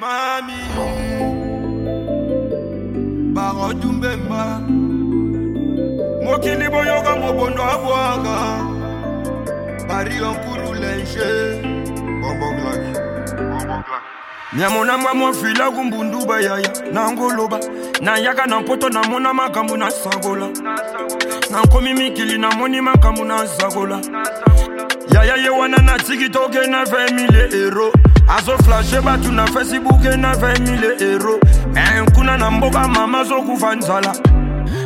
mami. Barodumbemba mokili boyoka mobondo abwaka. Bari onkuru lenche miamona mwa mofila kumbundu bayaya nangoloba nayaka na mpoto namona makambo nasakola nankomi mikili namoni makambo nasakola yaya ye wana na tikitoke na 20 mille euro azoflashe bato na facebook na 20 mille me eh, nkuna na mboka mama azokufa nzala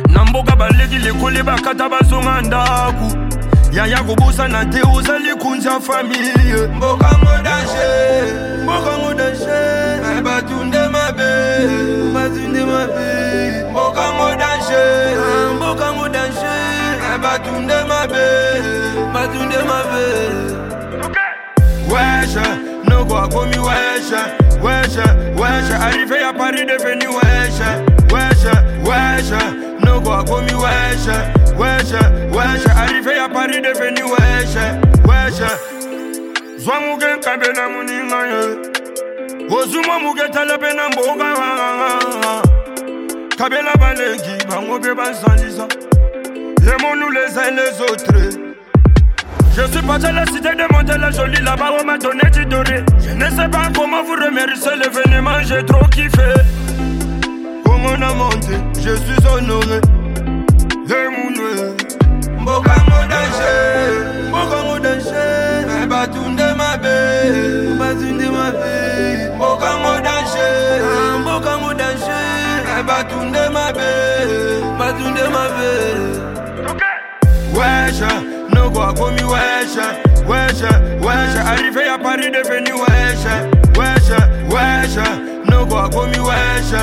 na mboka baleki lekole bakata bazonga ndaku. Yaya kobosana te ozali kunzi ya famille mbokango danger mbokango danger eh, batunde mabe batunde mabe. Mbokango danger eh, mbokango danger batunde mabe batunde mabe. Wesh kwa komiwesha wesha wesha arife ya pari defeni wesha wesha wesha. No kwa komiwesha wesha wesha arife ya pari defeni wesha wesha. Zwa muke nkabe na muninga ye ozumo muge talape na mboka kabela balengi bango mpe basalisa ye monu les uns les autres Je suis à la cité de Montel, jolie là-bas, on m'a donné du doré. Je ne sais pas comment vous remercier l'événement, j'ai trop kiffé. Comme on a monté, je suis honoré. Les mounoués. Mboka modache, mboka modache. Batunde mabe, batunde mabe. Mboka modache, mboka modache. Batunde mabe, batunde mabe. Wesh, no go akomi wesh, wesh, wesh. Arrivé à Paris devenu wesh, wesh, wesh. No go akomi wesh,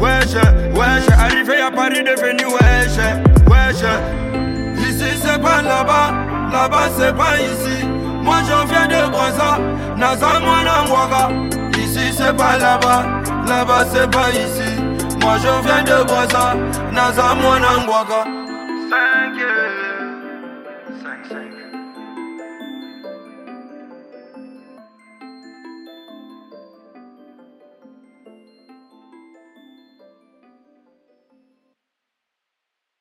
wesh, wesh. Arrivé à Paris devenu wesh, wesh. Ici c'est pas là-bas, là-bas c'est pas ici. Moi j'en viens de Brazza, Naza Mwanangwaga. Ici c'est pas là-bas, là-bas c'est pas ici. Moi je viens de Brazza, Naza Mwanangwaga. Thank you.